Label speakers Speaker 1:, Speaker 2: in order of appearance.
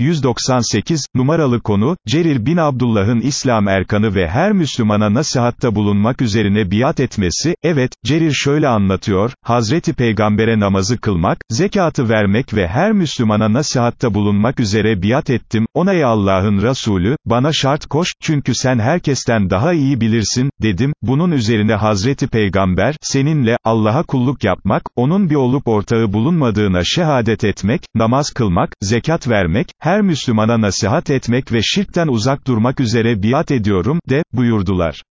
Speaker 1: 198, numaralı konu, Cerir bin Abdullah'ın İslam erkanı ve her Müslümana nasihatta bulunmak üzerine biat etmesi, evet, Cerir şöyle anlatıyor, Hazreti Peygamber'e namazı kılmak, zekatı vermek ve her Müslümana nasihatta bulunmak üzere biat ettim, ona ey Allah'ın Resulü, bana şart koş, çünkü sen herkesten daha iyi bilirsin, dedim, bunun üzerine Hazreti Peygamber, seninle, Allah'a kulluk yapmak, onun bir olup ortağı bulunmadığına şehadet etmek, namaz kılmak, zekat vermek, her Müslümana nasihat etmek ve şirkten uzak durmak üzere biat ediyorum, de, buyurdular.